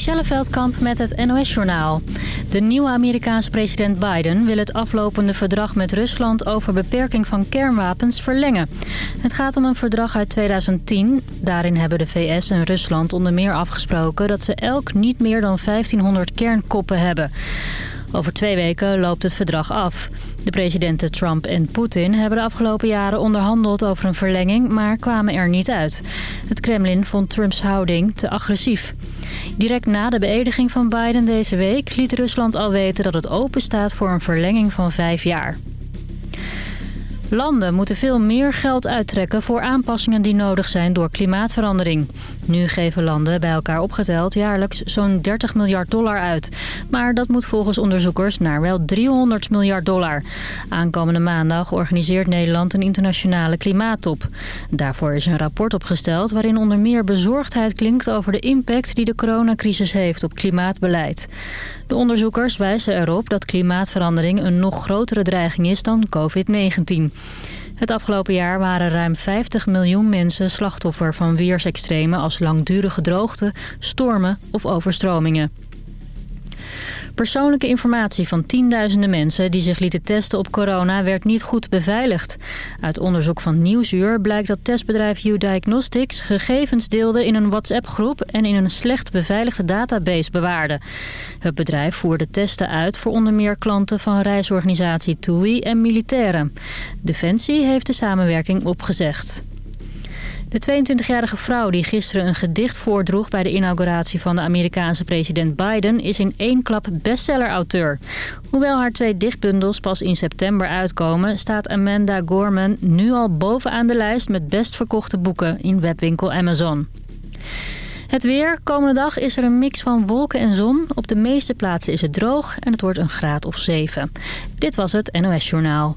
Michelle Veldkamp met het NOS-journaal. De nieuwe Amerikaanse president Biden wil het aflopende verdrag met Rusland over beperking van kernwapens verlengen. Het gaat om een verdrag uit 2010. Daarin hebben de VS en Rusland onder meer afgesproken dat ze elk niet meer dan 1500 kernkoppen hebben. Over twee weken loopt het verdrag af. De presidenten Trump en Poetin hebben de afgelopen jaren onderhandeld over een verlenging, maar kwamen er niet uit. Het Kremlin vond Trumps houding te agressief. Direct na de beëdiging van Biden deze week liet Rusland al weten dat het open staat voor een verlenging van vijf jaar. Landen moeten veel meer geld uittrekken voor aanpassingen die nodig zijn door klimaatverandering. Nu geven landen bij elkaar opgeteld jaarlijks zo'n 30 miljard dollar uit. Maar dat moet volgens onderzoekers naar wel 300 miljard dollar. Aankomende maandag organiseert Nederland een internationale klimaattop. Daarvoor is een rapport opgesteld waarin onder meer bezorgdheid klinkt over de impact die de coronacrisis heeft op klimaatbeleid. De onderzoekers wijzen erop dat klimaatverandering een nog grotere dreiging is dan COVID-19. Het afgelopen jaar waren ruim 50 miljoen mensen slachtoffer van weersextremen als langdurige droogte, stormen of overstromingen. Persoonlijke informatie van tienduizenden mensen die zich lieten testen op corona werd niet goed beveiligd. Uit onderzoek van Nieuwsuur blijkt dat testbedrijf U-Diagnostics gegevens deelde in een WhatsApp-groep en in een slecht beveiligde database bewaarde. Het bedrijf voerde testen uit voor onder meer klanten van reisorganisatie TUI en militairen. Defensie heeft de samenwerking opgezegd. De 22-jarige vrouw die gisteren een gedicht voordroeg... bij de inauguratie van de Amerikaanse president Biden... is in één klap bestseller-auteur. Hoewel haar twee dichtbundels pas in september uitkomen... staat Amanda Gorman nu al bovenaan de lijst... met best verkochte boeken in webwinkel Amazon. Het weer. Komende dag is er een mix van wolken en zon. Op de meeste plaatsen is het droog en het wordt een graad of 7. Dit was het NOS Journaal.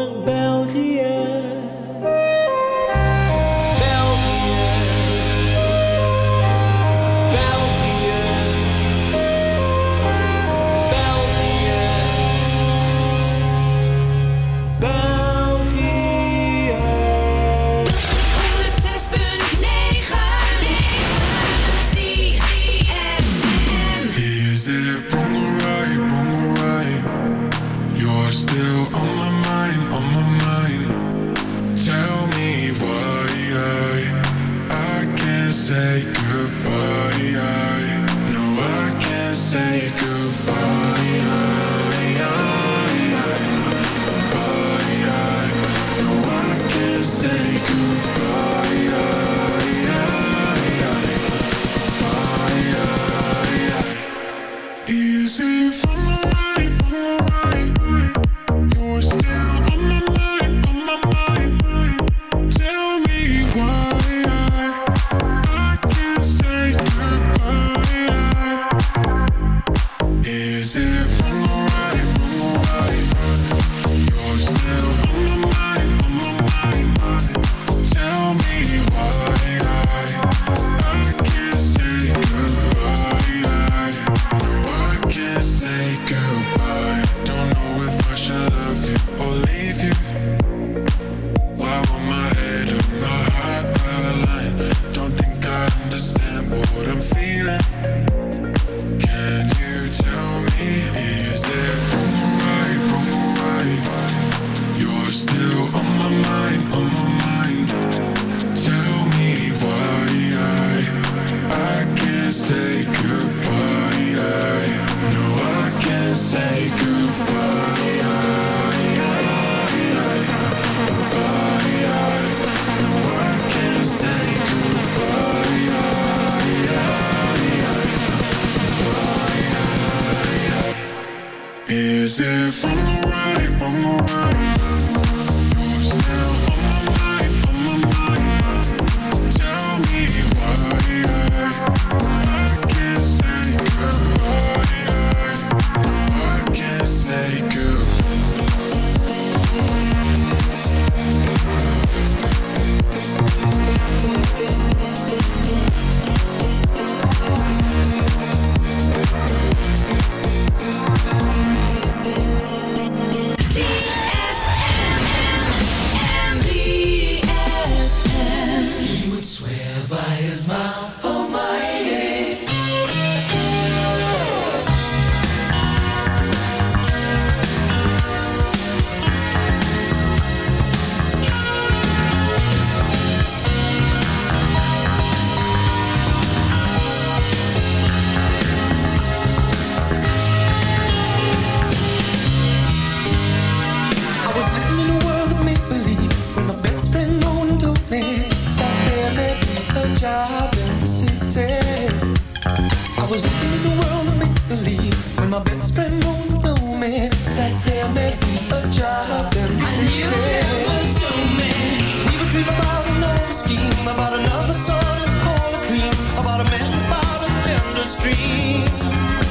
I was living in a world of make believe when my best friend will me that there may be a job in the and me. We would dream about another scheme, about another and about a man, about dream.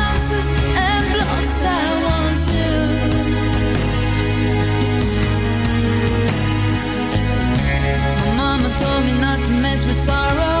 mess with sorrow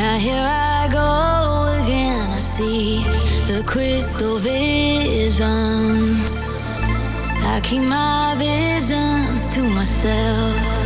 Now here I go again. I see the crystal visions. I keep my visions to myself.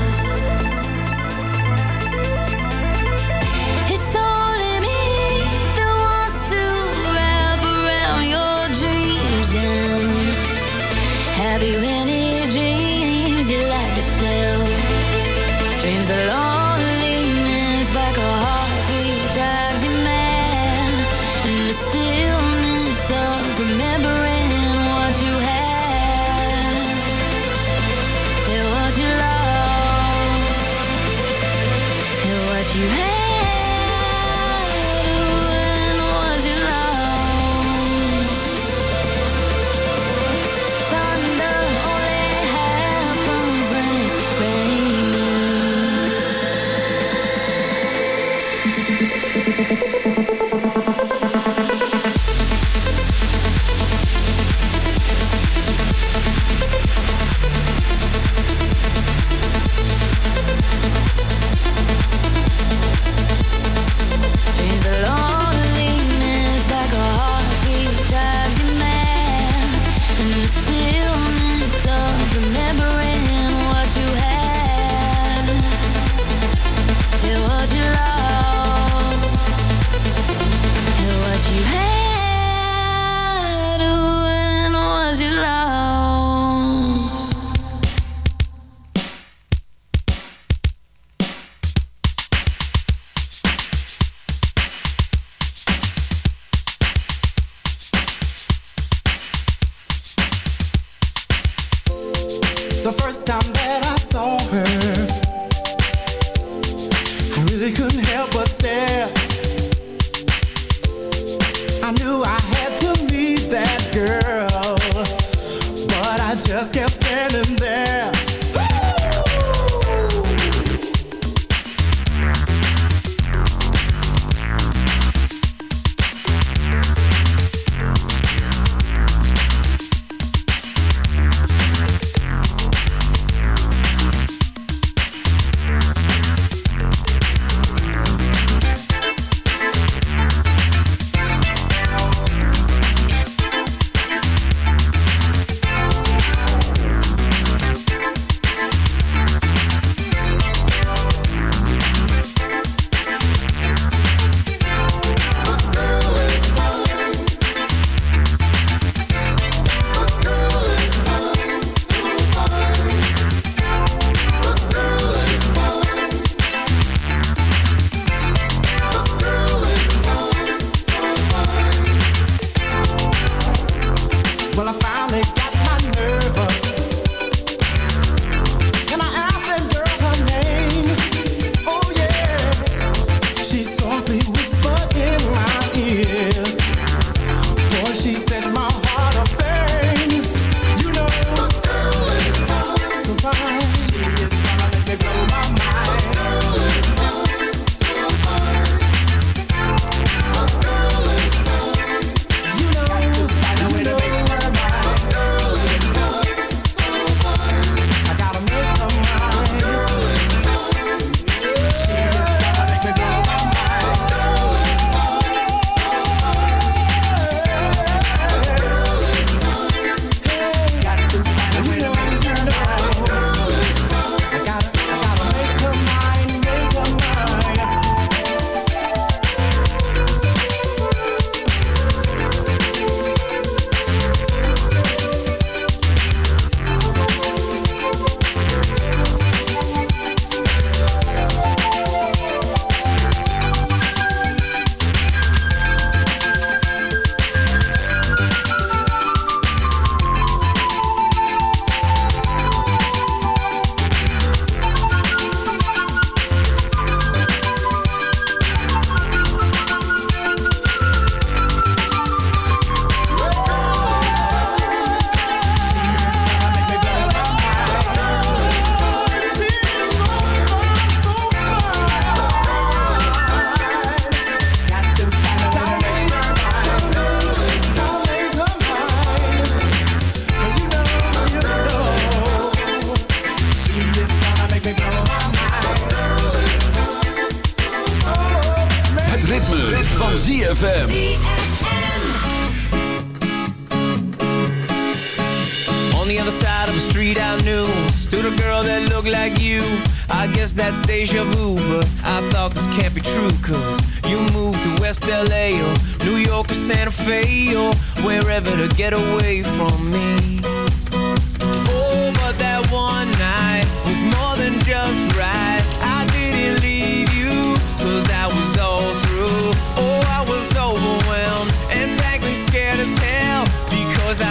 first time that I saw her.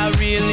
I really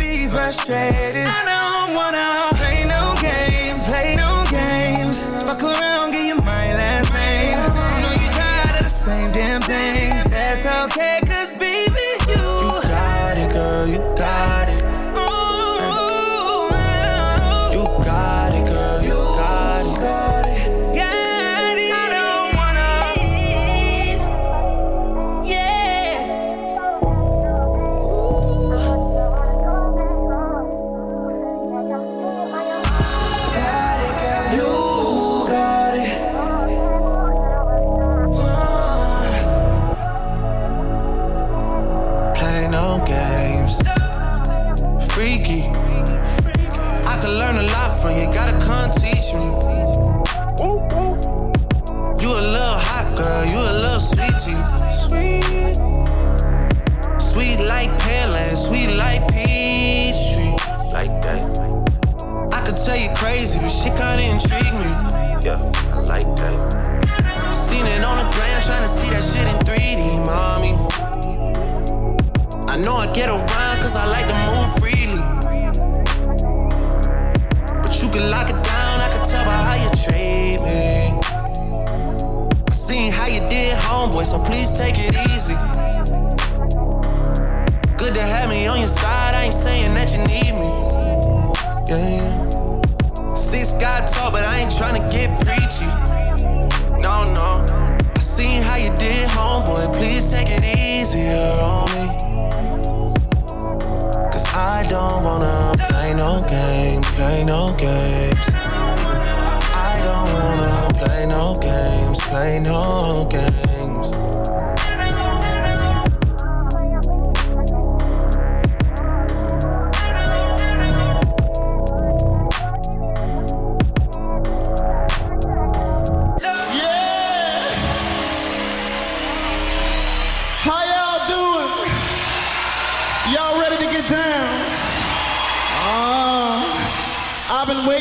frustrated. I don't wanna it easy. Good to have me on your side, I ain't saying that you need me. Yeah, yeah. Six God talk, but I ain't trying to get preachy. No, no. I seen how you did, homeboy. Please take it easier on me. Cause I don't wanna play no games, play no games. I don't wanna play no games, play no games.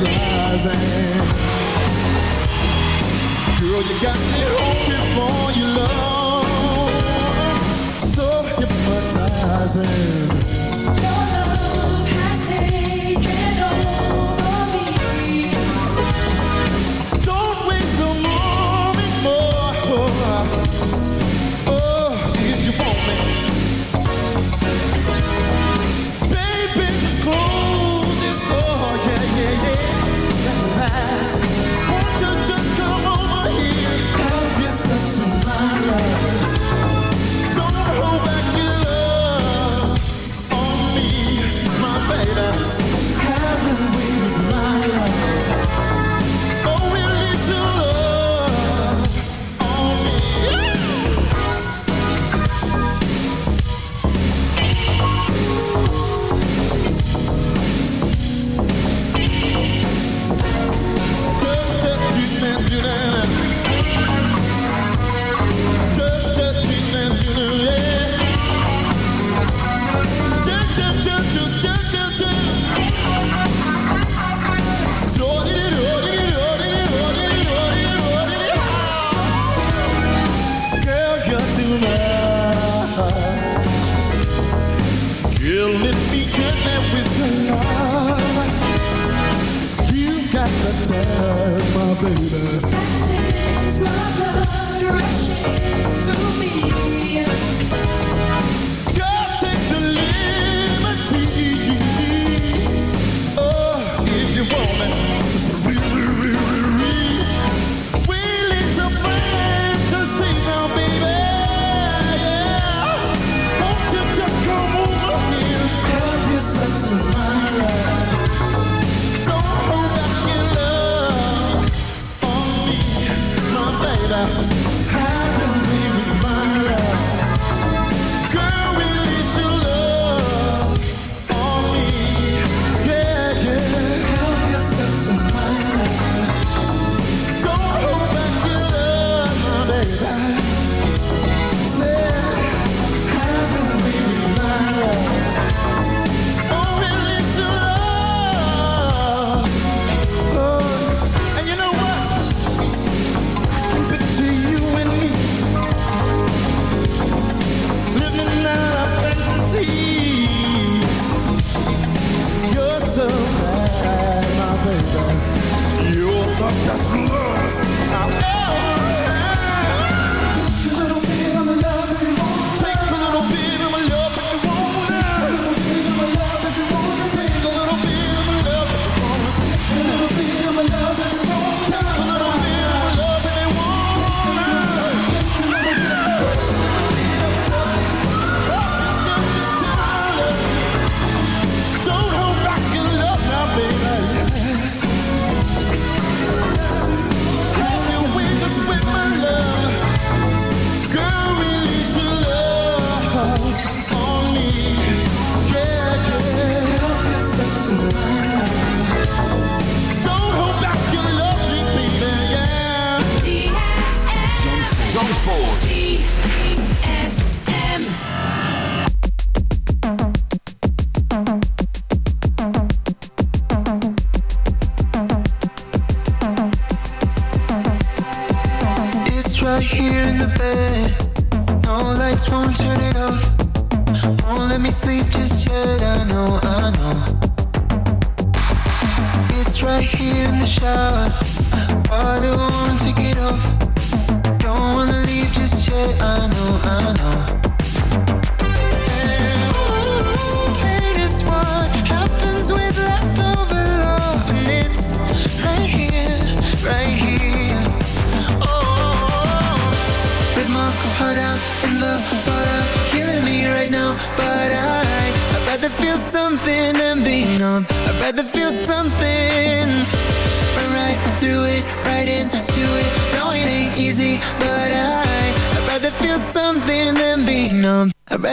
is rising. Girl, you got me hoping for your love, so hypnotizing. Your love has taken over.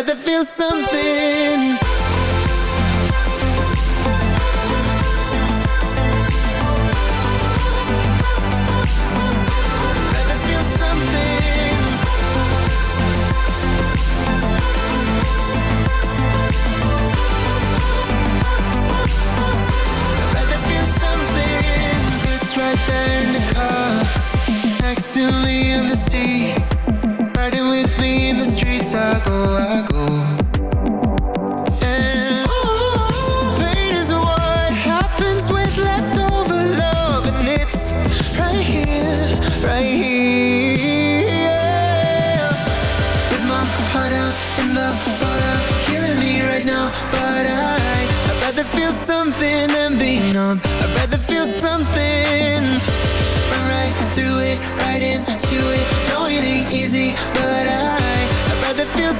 rather feel something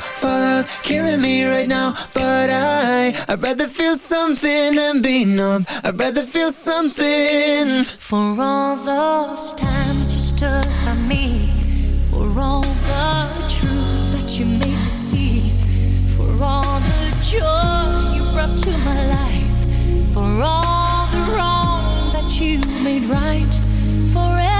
fallout killing me right now But I, I'd rather feel something than be numb I'd rather feel something For all those times you stood by me For all the truth that you made me see For all the joy you brought to my life For all the wrong that you made right Forever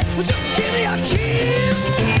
Just give me a kiss